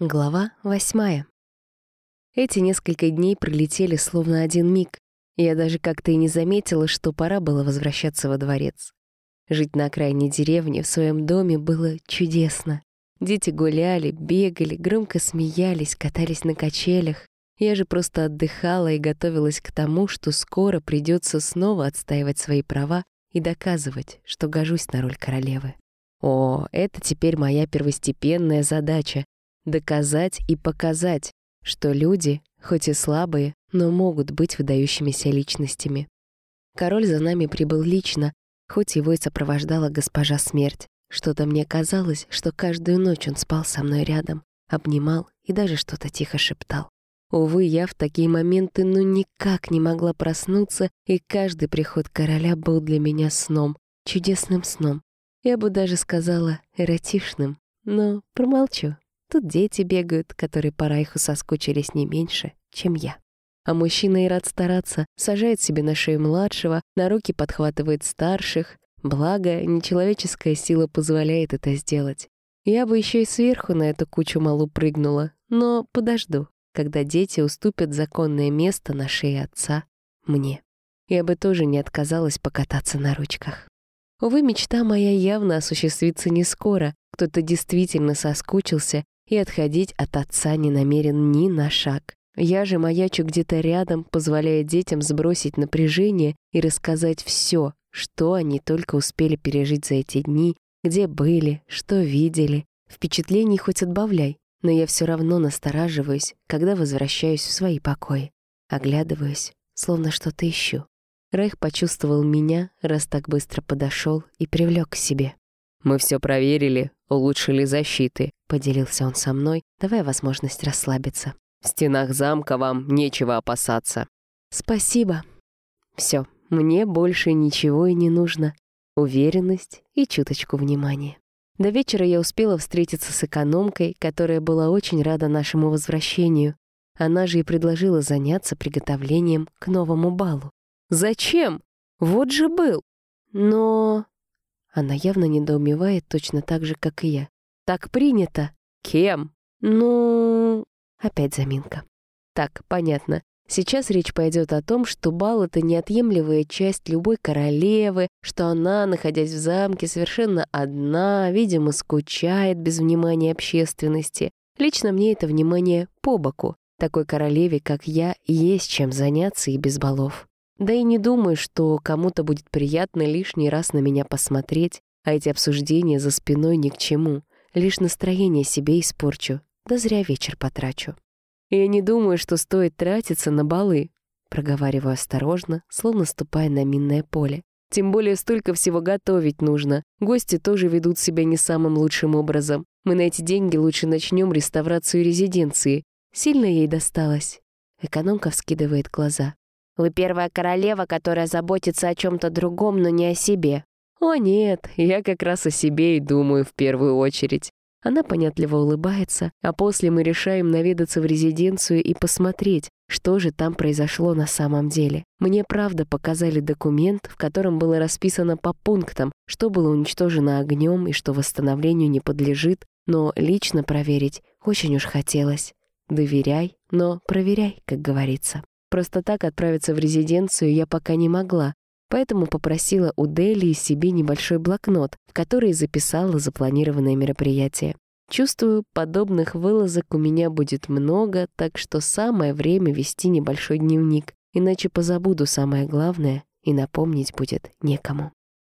Глава восьмая. Эти несколько дней пролетели словно один миг. Я даже как-то и не заметила, что пора было возвращаться во дворец. Жить на окраине деревни в своем доме было чудесно. Дети гуляли, бегали, громко смеялись, катались на качелях. Я же просто отдыхала и готовилась к тому, что скоро придется снова отстаивать свои права и доказывать, что гожусь на роль королевы. О, это теперь моя первостепенная задача доказать и показать, что люди, хоть и слабые, но могут быть выдающимися личностями. Король за нами прибыл лично, хоть его и сопровождала госпожа смерть. Что-то мне казалось, что каждую ночь он спал со мной рядом, обнимал и даже что-то тихо шептал. Увы, я в такие моменты ну никак не могла проснуться, и каждый приход короля был для меня сном, чудесным сном. Я бы даже сказала эротичным, но промолчу. Тут дети бегают, которые по Райху соскучились не меньше, чем я. А мужчина и рад стараться, сажает себе на шею младшего, на руки подхватывает старших. Благо, нечеловеческая сила позволяет это сделать. Я бы еще и сверху на эту кучу малу прыгнула, но подожду, когда дети уступят законное место на шее отца мне. Я бы тоже не отказалась покататься на ручках. Увы, мечта моя явно осуществится не скоро. Кто-то действительно соскучился и отходить от отца не намерен ни на шаг. Я же маячу где-то рядом, позволяя детям сбросить напряжение и рассказать все, что они только успели пережить за эти дни, где были, что видели. Впечатлений хоть отбавляй, но я все равно настораживаюсь, когда возвращаюсь в свои покои. Оглядываюсь, словно что-то ищу. Райх почувствовал меня, раз так быстро подошел и привлек к себе. «Мы все проверили, улучшили защиты», — поделился он со мной, давая возможность расслабиться. «В стенах замка вам нечего опасаться». «Спасибо. Все, мне больше ничего и не нужно. Уверенность и чуточку внимания». До вечера я успела встретиться с экономкой, которая была очень рада нашему возвращению. Она же и предложила заняться приготовлением к новому балу. «Зачем? Вот же был!» «Но...» Она явно недоумевает точно так же, как и я. «Так принято». «Кем?» «Ну...» Опять заминка. «Так, понятно. Сейчас речь пойдет о том, что бал — это неотъемлемая часть любой королевы, что она, находясь в замке, совершенно одна, видимо, скучает без внимания общественности. Лично мне это внимание по боку. Такой королеве, как я, есть чем заняться и без балов. Да и не думаю, что кому-то будет приятно лишний раз на меня посмотреть, а эти обсуждения за спиной ни к чему. Лишь настроение себе испорчу, да зря вечер потрачу. Я не думаю, что стоит тратиться на балы, проговариваю осторожно, словно ступая на минное поле. Тем более столько всего готовить нужно. Гости тоже ведут себя не самым лучшим образом. Мы на эти деньги лучше начнем реставрацию резиденции. Сильно ей досталось. Экономка вскидывает глаза. Вы первая королева, которая заботится о чем-то другом, но не о себе». «О нет, я как раз о себе и думаю в первую очередь». Она понятливо улыбается, а после мы решаем наведаться в резиденцию и посмотреть, что же там произошло на самом деле. Мне правда показали документ, в котором было расписано по пунктам, что было уничтожено огнем и что восстановлению не подлежит, но лично проверить очень уж хотелось. Доверяй, но проверяй, как говорится. Просто так отправиться в резиденцию я пока не могла, поэтому попросила у Дели себе небольшой блокнот, в который записала запланированное мероприятие. Чувствую, подобных вылазок у меня будет много, так что самое время вести небольшой дневник, иначе позабуду самое главное и напомнить будет некому.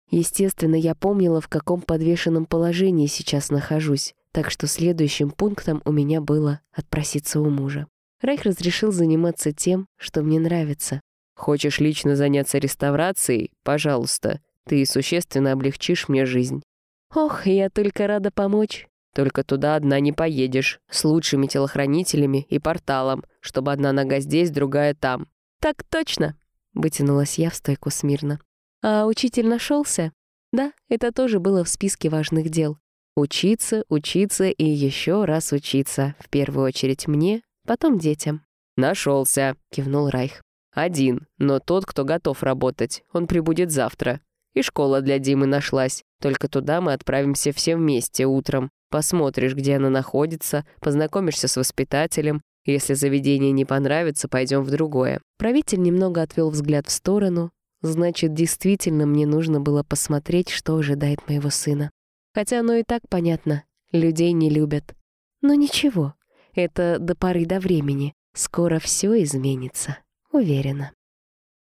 Естественно, я помнила, в каком подвешенном положении сейчас нахожусь, так что следующим пунктом у меня было отпроситься у мужа. Райх разрешил заниматься тем, что мне нравится. «Хочешь лично заняться реставрацией? Пожалуйста. Ты существенно облегчишь мне жизнь». «Ох, я только рада помочь». «Только туда одна не поедешь. С лучшими телохранителями и порталом, чтобы одна нога здесь, другая там». «Так точно!» — вытянулась я в стойку смирно. «А учитель нашелся? Да, это тоже было в списке важных дел. Учиться, учиться и еще раз учиться. В первую очередь мне, потом детям». «Нашелся», — кивнул Райх. «Один, но тот, кто готов работать. Он прибудет завтра. И школа для Димы нашлась. Только туда мы отправимся все вместе утром. Посмотришь, где она находится, познакомишься с воспитателем. Если заведение не понравится, пойдем в другое». Правитель немного отвел взгляд в сторону. Значит, действительно мне нужно было посмотреть, что ожидает моего сына. Хотя оно и так понятно. Людей не любят. Но ничего, это до поры до времени. Скоро все изменится, уверена.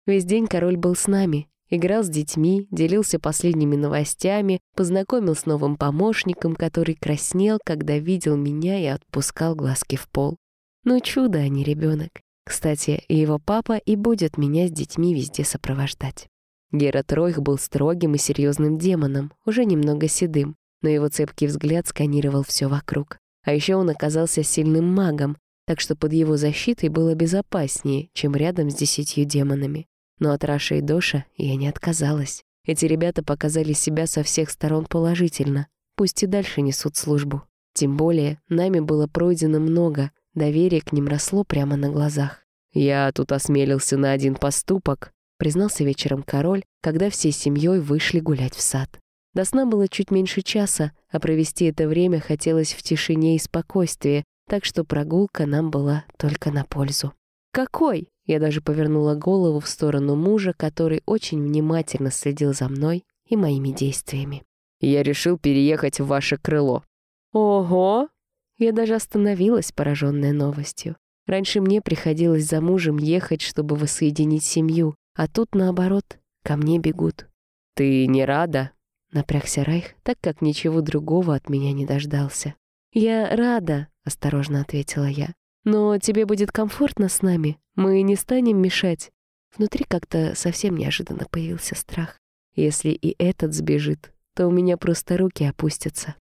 Весь день король был с нами, играл с детьми, делился последними новостями, познакомил с новым помощником, который краснел, когда видел меня и отпускал глазки в пол. Ну чудо, а не ребенок. Кстати, его папа и будет меня с детьми везде сопровождать. Герат Ройх был строгим и серьезным демоном, уже немного седым, но его цепкий взгляд сканировал все вокруг. А еще он оказался сильным магом, так что под его защитой было безопаснее, чем рядом с десятью демонами. Но от Раши и Доша я не отказалась. Эти ребята показали себя со всех сторон положительно, пусть и дальше несут службу. Тем более, нами было пройдено много, доверие к ним росло прямо на глазах. «Я тут осмелился на один поступок», — признался вечером король, когда всей семьей вышли гулять в сад. До сна было чуть меньше часа, а провести это время хотелось в тишине и спокойствии, так что прогулка нам была только на пользу. «Какой?» Я даже повернула голову в сторону мужа, который очень внимательно следил за мной и моими действиями. «Я решил переехать в ваше крыло». «Ого!» Я даже остановилась, пораженная новостью. Раньше мне приходилось за мужем ехать, чтобы воссоединить семью, а тут, наоборот, ко мне бегут. «Ты не рада?» — напрягся Райх, так как ничего другого от меня не дождался. «Я рада», — осторожно ответила я. «Но тебе будет комфортно с нами. Мы не станем мешать». Внутри как-то совсем неожиданно появился страх. Если и этот сбежит, то у меня просто руки опустятся.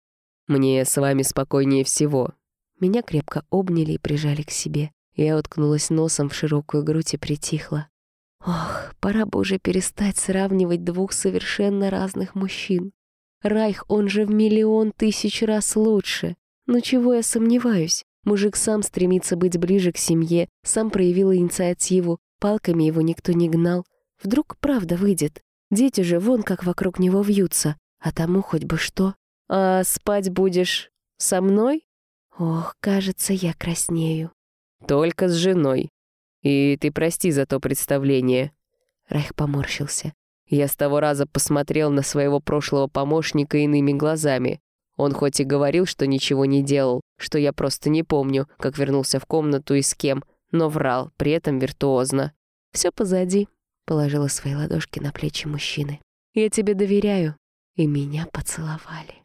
«Мне с вами спокойнее всего». Меня крепко обняли и прижали к себе. Я уткнулась носом в широкую грудь и притихла. Ох, пора бы уже перестать сравнивать двух совершенно разных мужчин. Райх, он же в миллион тысяч раз лучше. Но чего я сомневаюсь? Мужик сам стремится быть ближе к семье, сам проявил инициативу, палками его никто не гнал. Вдруг правда выйдет. Дети же вон как вокруг него вьются, а тому хоть бы что. А спать будешь со мной? Ох, кажется, я краснею. Только с женой. И ты прости за то представление. Райх поморщился. Я с того раза посмотрел на своего прошлого помощника иными глазами. Он хоть и говорил, что ничего не делал, что я просто не помню, как вернулся в комнату и с кем, но врал, при этом виртуозно. «Все позади», — положила свои ладошки на плечи мужчины. «Я тебе доверяю». И меня поцеловали.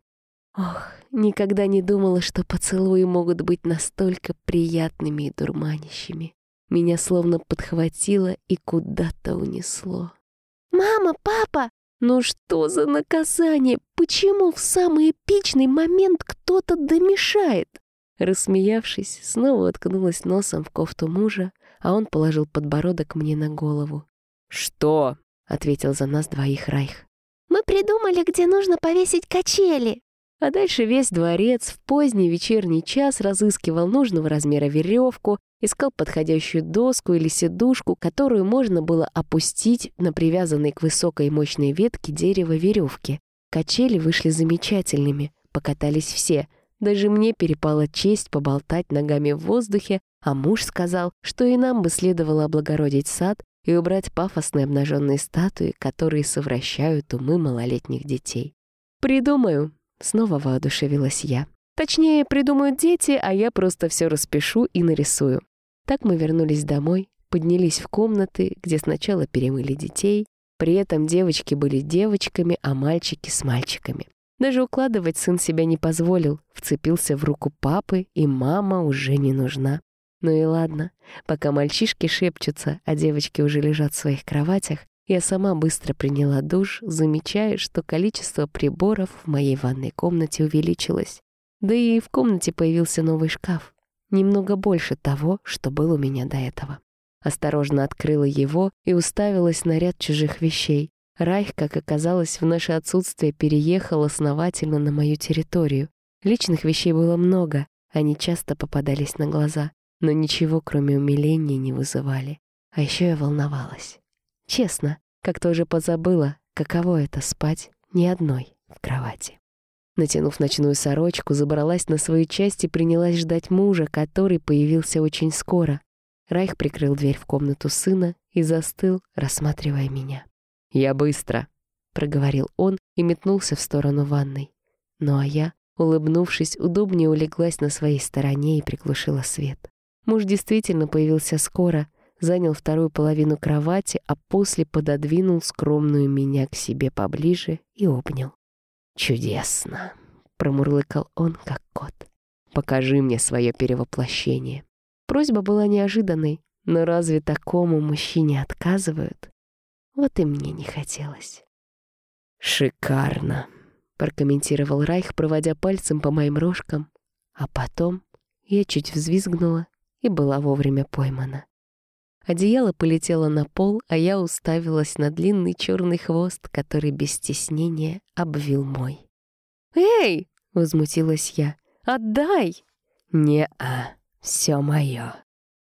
Ох, никогда не думала, что поцелуи могут быть настолько приятными и дурманящими. Меня словно подхватило и куда-то унесло. «Мама, папа!» Ну что за наказание? Почему в самый эпичный момент кто-то домешает? Рассмеявшись, снова уткнулась носом в кофту мужа, а он положил подбородок мне на голову. «Что?» — ответил за нас двоих Райх. «Мы придумали, где нужно повесить качели». А дальше весь дворец в поздний вечерний час разыскивал нужного размера веревку, искал подходящую доску или сидушку, которую можно было опустить на привязанной к высокой мощной ветке дерева веревки. Качели вышли замечательными, покатались все. Даже мне перепала честь поболтать ногами в воздухе, а муж сказал, что и нам бы следовало облагородить сад и убрать пафосные обнаженные статуи, которые совращают умы малолетних детей. «Придумаю», — снова воодушевилась я. Точнее, придумают дети, а я просто все распишу и нарисую. Так мы вернулись домой, поднялись в комнаты, где сначала перемыли детей, при этом девочки были девочками, а мальчики с мальчиками. Даже укладывать сын себя не позволил, вцепился в руку папы, и мама уже не нужна. Ну и ладно, пока мальчишки шепчутся, а девочки уже лежат в своих кроватях, я сама быстро приняла душ, замечая, что количество приборов в моей ванной комнате увеличилось. Да и в комнате появился новый шкаф немного больше того, что был у меня до этого. Осторожно открыла его и уставилась на ряд чужих вещей. Райх, как оказалось, в наше отсутствие переехал основательно на мою территорию. Личных вещей было много, они часто попадались на глаза, но ничего, кроме умиления, не вызывали. А еще я волновалась. Честно, как-то уже позабыла, каково это спать не одной в кровати. Натянув ночную сорочку, забралась на свою часть и принялась ждать мужа, который появился очень скоро. Райх прикрыл дверь в комнату сына и застыл, рассматривая меня. «Я быстро», — проговорил он и метнулся в сторону ванной. Ну а я, улыбнувшись, удобнее улеглась на своей стороне и приглушила свет. Муж действительно появился скоро, занял вторую половину кровати, а после пододвинул скромную меня к себе поближе и обнял. «Чудесно!» — промурлыкал он, как кот. «Покажи мне свое перевоплощение». Просьба была неожиданной, но разве такому мужчине отказывают? Вот и мне не хотелось. «Шикарно!» — прокомментировал Райх, проводя пальцем по моим рожкам. А потом я чуть взвизгнула и была вовремя поймана. Одеяло полетело на пол, а я уставилась на длинный черный хвост, который без стеснения обвил мой. «Эй!» — возмутилась я. «Отдай!» «Не-а, все мое».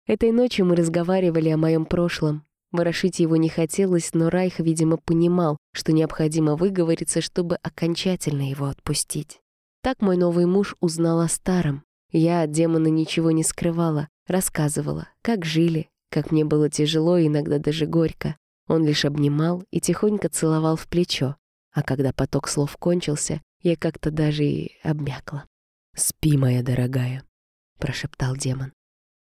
Этой ночью мы разговаривали о моем прошлом. Ворошить его не хотелось, но Райх, видимо, понимал, что необходимо выговориться, чтобы окончательно его отпустить. Так мой новый муж узнал о старом. Я от демона ничего не скрывала, рассказывала, как жили, как мне было тяжело и иногда даже горько. Он лишь обнимал и тихонько целовал в плечо, а когда поток слов кончился, я как-то даже и обмякла. «Спи, моя дорогая», — прошептал демон.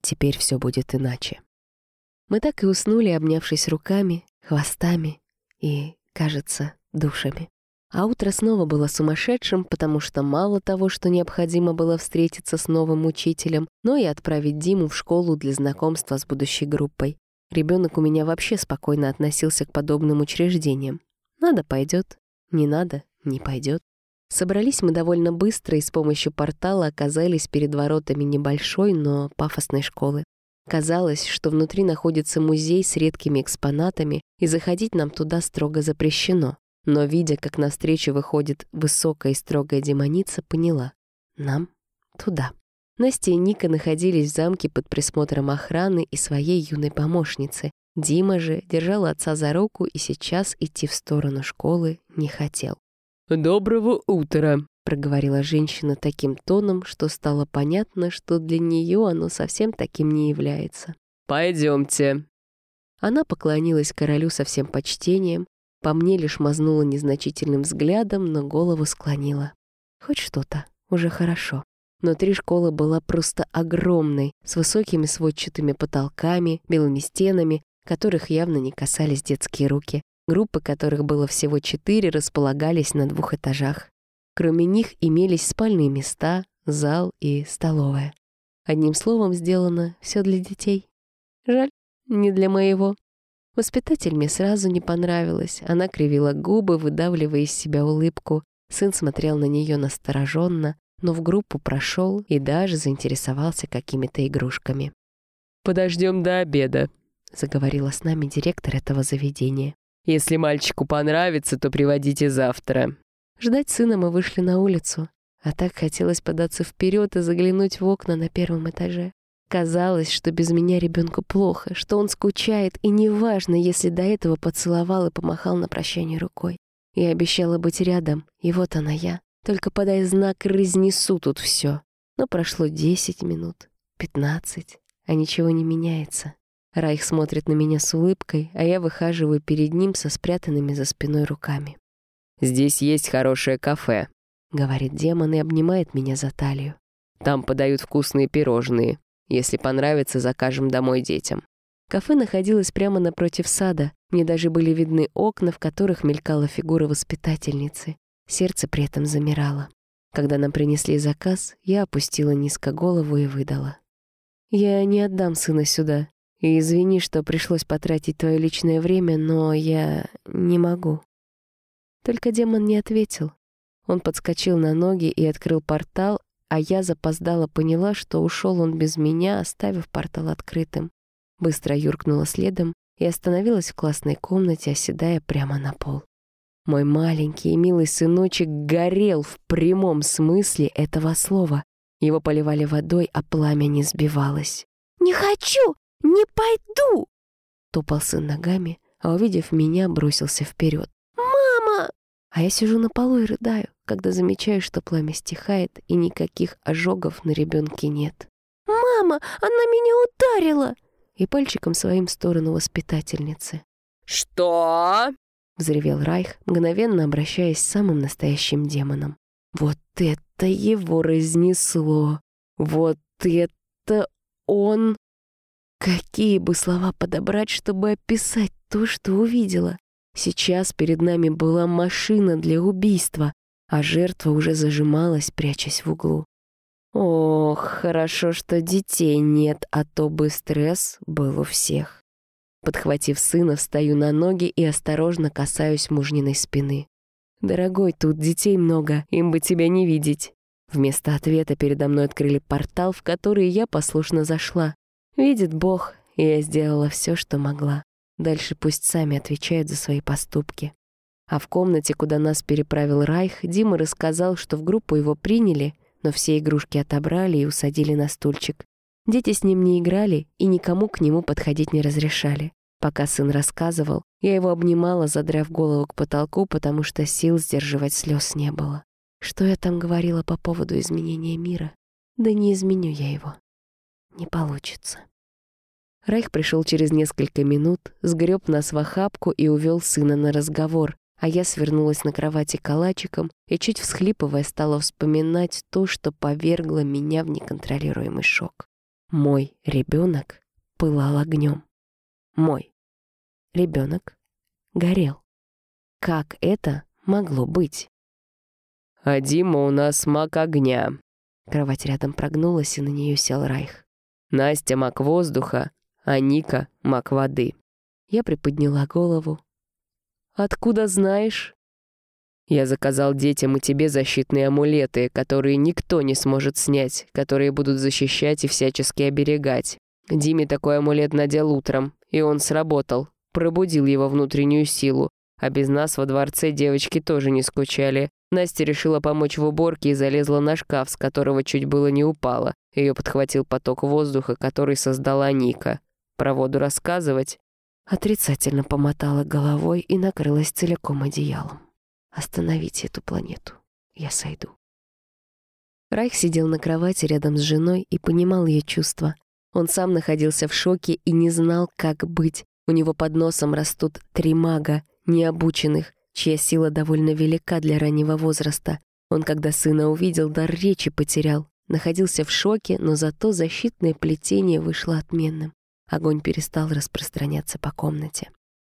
«Теперь все будет иначе». Мы так и уснули, обнявшись руками, хвостами и, кажется, душами. А утро снова было сумасшедшим, потому что мало того, что необходимо было встретиться с новым учителем, но и отправить Диму в школу для знакомства с будущей группой. Ребенок у меня вообще спокойно относился к подобным учреждениям. Надо — пойдет, не надо — не пойдет. Собрались мы довольно быстро и с помощью портала оказались перед воротами небольшой, но пафосной школы. Казалось, что внутри находится музей с редкими экспонатами, и заходить нам туда строго запрещено. Но, видя, как навстречу выходит высокая и строгая демоница, поняла — нам туда. Настя и Ника находились в замке под присмотром охраны и своей юной помощницы. Дима же держал отца за руку и сейчас идти в сторону школы не хотел. «Доброго утра», — проговорила женщина таким тоном, что стало понятно, что для нее оно совсем таким не является. «Пойдемте». Она поклонилась королю со всем почтением, по мне лишь мазнула незначительным взглядом, но голову склонила. Хоть что-то, уже хорошо. Внутри школы была просто огромной, с высокими сводчатыми потолками, белыми стенами, которых явно не касались детские руки. Группы, которых было всего четыре, располагались на двух этажах. Кроме них имелись спальные места, зал и столовая. Одним словом, сделано все для детей. Жаль, не для моего. Воспитатель мне сразу не понравилась. Она кривила губы, выдавливая из себя улыбку. Сын смотрел на нее настороженно, но в группу прошел и даже заинтересовался какими-то игрушками. «Подождем до обеда», — заговорила с нами директор этого заведения. «Если мальчику понравится, то приводите завтра». Ждать сына мы вышли на улицу, а так хотелось податься вперед и заглянуть в окна на первом этаже. Казалось, что без меня ребенку плохо, что он скучает, и неважно, если до этого поцеловал и помахал на прощание рукой. Я обещала быть рядом, и вот она я. Только подай знак, разнесу тут все. Но прошло десять минут, пятнадцать, а ничего не меняется. Райх смотрит на меня с улыбкой, а я выхаживаю перед ним со спрятанными за спиной руками. «Здесь есть хорошее кафе», — говорит демон и обнимает меня за талию. «Там подают вкусные пирожные. Если понравится, закажем домой детям». Кафе находилось прямо напротив сада. Мне даже были видны окна, в которых мелькала фигура воспитательницы. Сердце при этом замирало. Когда нам принесли заказ, я опустила низко голову и выдала. «Я не отдам сына сюда. И извини, что пришлось потратить твое личное время, но я не могу». Только демон не ответил. Он подскочил на ноги и открыл портал, а я запоздала поняла, что ушел он без меня, оставив портал открытым. Быстро юркнула следом и остановилась в классной комнате, оседая прямо на пол. Мой маленький и милый сыночек горел в прямом смысле этого слова. Его поливали водой, а пламя не сбивалось. «Не хочу! Не пойду!» Топал сын ногами, а увидев меня, бросился вперед. А я сижу на полу и рыдаю, когда замечаю, что пламя стихает и никаких ожогов на ребенке нет. «Мама, она меня ударила!» И пальчиком своим в сторону воспитательницы. «Что?» — взревел Райх, мгновенно обращаясь с самым настоящим демоном. «Вот это его разнесло! Вот это он...» Какие бы слова подобрать, чтобы описать то, что увидела? Сейчас перед нами была машина для убийства, а жертва уже зажималась, прячась в углу. Ох, хорошо, что детей нет, а то бы стресс был у всех. Подхватив сына, встаю на ноги и осторожно касаюсь мужниной спины. «Дорогой, тут детей много, им бы тебя не видеть». Вместо ответа передо мной открыли портал, в который я послушно зашла. Видит Бог, я сделала все, что могла. Дальше пусть сами отвечают за свои поступки. А в комнате, куда нас переправил Райх, Дима рассказал, что в группу его приняли, но все игрушки отобрали и усадили на стульчик. Дети с ним не играли и никому к нему подходить не разрешали. Пока сын рассказывал, я его обнимала, задрав голову к потолку, потому что сил сдерживать слез не было. Что я там говорила по поводу изменения мира? Да не изменю я его. Не получится. Райх пришел через несколько минут, сгреб нас в охапку и увел сына на разговор, а я свернулась на кровати калачиком и, чуть всхлипывая, стала вспоминать то, что повергло меня в неконтролируемый шок. Мой ребенок пылал огнем. Мой ребенок горел. Как это могло быть? «А Дима у нас маг огня». Кровать рядом прогнулась, и на нее сел Райх. «Настя маг воздуха, а Ника — маг воды». Я приподняла голову. «Откуда знаешь?» «Я заказал детям и тебе защитные амулеты, которые никто не сможет снять, которые будут защищать и всячески оберегать. Диме такой амулет надел утром, и он сработал, пробудил его внутреннюю силу. А без нас во дворце девочки тоже не скучали. Настя решила помочь в уборке и залезла на шкаф, с которого чуть было не упала. Ее подхватил поток воздуха, который создала Ника. Про воду рассказывать?» Отрицательно помотала головой и накрылась целиком одеялом. «Остановите эту планету. Я сойду». Райх сидел на кровати рядом с женой и понимал ее чувства. Он сам находился в шоке и не знал, как быть. У него под носом растут три мага, необученных, чья сила довольно велика для раннего возраста. Он, когда сына увидел, дар речи потерял. Находился в шоке, но зато защитное плетение вышло отменным. Огонь перестал распространяться по комнате.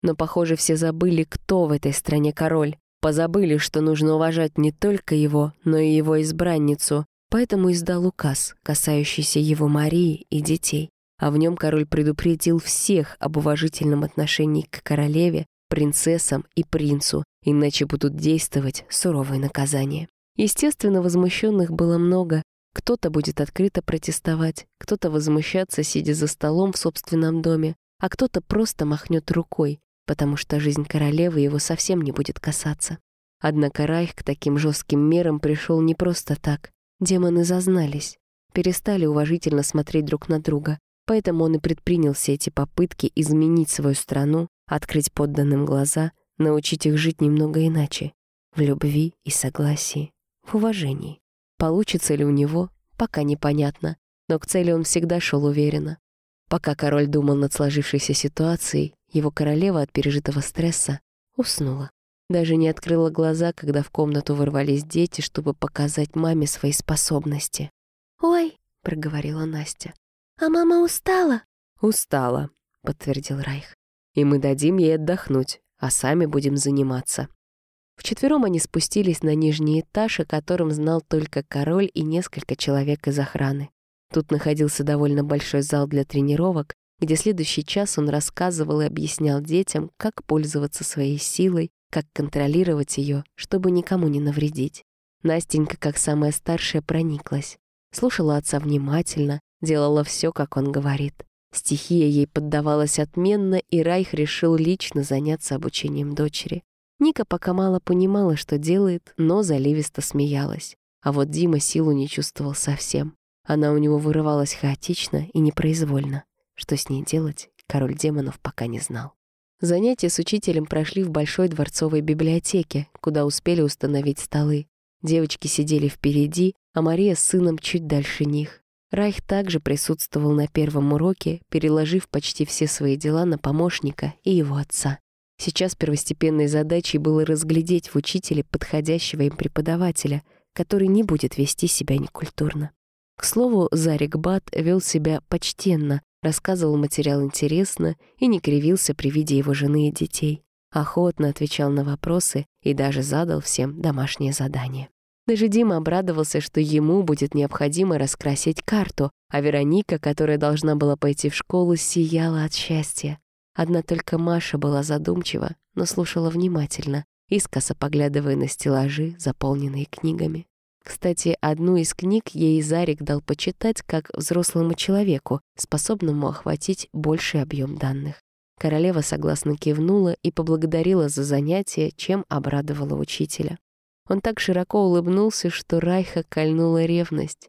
Но, похоже, все забыли, кто в этой стране король. Позабыли, что нужно уважать не только его, но и его избранницу, поэтому издал указ, касающийся его Марии и детей. А в нем король предупредил всех об уважительном отношении к королеве, принцессам и принцу, иначе будут действовать суровые наказания. Естественно, возмущенных было много, кто-то будет открыто протестовать, кто-то возмущаться, сидя за столом в собственном доме, а кто-то просто махнет рукой, потому что жизнь королевы его совсем не будет касаться. Однако Райх к таким жестким мерам пришел не просто так. Демоны зазнались, перестали уважительно смотреть друг на друга, поэтому он и предпринял все эти попытки изменить свою страну, открыть подданным глаза, научить их жить немного иначе, в любви и согласии, в уважении. Получится ли у него, пока непонятно, но к цели он всегда шел уверенно. Пока король думал над сложившейся ситуацией, его королева от пережитого стресса уснула. Даже не открыла глаза, когда в комнату ворвались дети, чтобы показать маме свои способности. «Ой», — проговорила Настя. «А мама устала?» «Устала», — подтвердил Райх. «И мы дадим ей отдохнуть, а сами будем заниматься». Вчетвером они спустились на нижний этаж, о котором знал только король и несколько человек из охраны. Тут находился довольно большой зал для тренировок, где следующий час он рассказывал и объяснял детям, как пользоваться своей силой, как контролировать ее, чтобы никому не навредить. Настенька, как самая старшая, прониклась. Слушала отца внимательно, делала все, как он говорит. Стихия ей поддавалась отменно, и Райх решил лично заняться обучением дочери. Ника пока мало понимала, что делает, но заливисто смеялась. А вот Дима силу не чувствовал совсем. Она у него вырывалась хаотично и непроизвольно. Что с ней делать, король демонов пока не знал. Занятия с учителем прошли в большой дворцовой библиотеке, куда успели установить столы. Девочки сидели впереди, а Мария с сыном чуть дальше них. Райх также присутствовал на первом уроке, переложив почти все свои дела на помощника и его отца. Сейчас первостепенной задачей было разглядеть в учителе подходящего им преподавателя, который не будет вести себя некультурно. К слову, Зарик Бат вел себя почтенно, рассказывал материал интересно и не кривился при виде его жены и детей. Охотно отвечал на вопросы и даже задал всем домашнее задание. Даже Дима обрадовался, что ему будет необходимо раскрасить карту, а Вероника, которая должна была пойти в школу, сияла от счастья. Одна только Маша была задумчива, но слушала внимательно, искоса поглядывая на стеллажи, заполненные книгами. Кстати, одну из книг ей Зарик дал почитать как взрослому человеку, способному охватить больший объем данных. Королева согласно кивнула и поблагодарила за занятие, чем обрадовала учителя. Он так широко улыбнулся, что Райха кольнула ревность.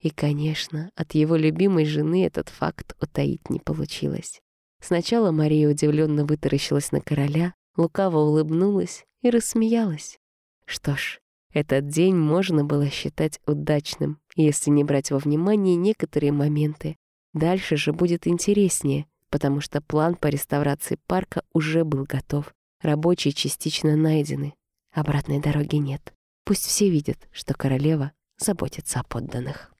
И, конечно, от его любимой жены этот факт утаить не получилось. Сначала Мария удивленно вытаращилась на короля, лукаво улыбнулась и рассмеялась. Что ж, этот день можно было считать удачным, если не брать во внимание некоторые моменты. Дальше же будет интереснее, потому что план по реставрации парка уже был готов. Рабочие частично найдены, Обратной дороги нет. Пусть все видят, что королева заботится о подданных.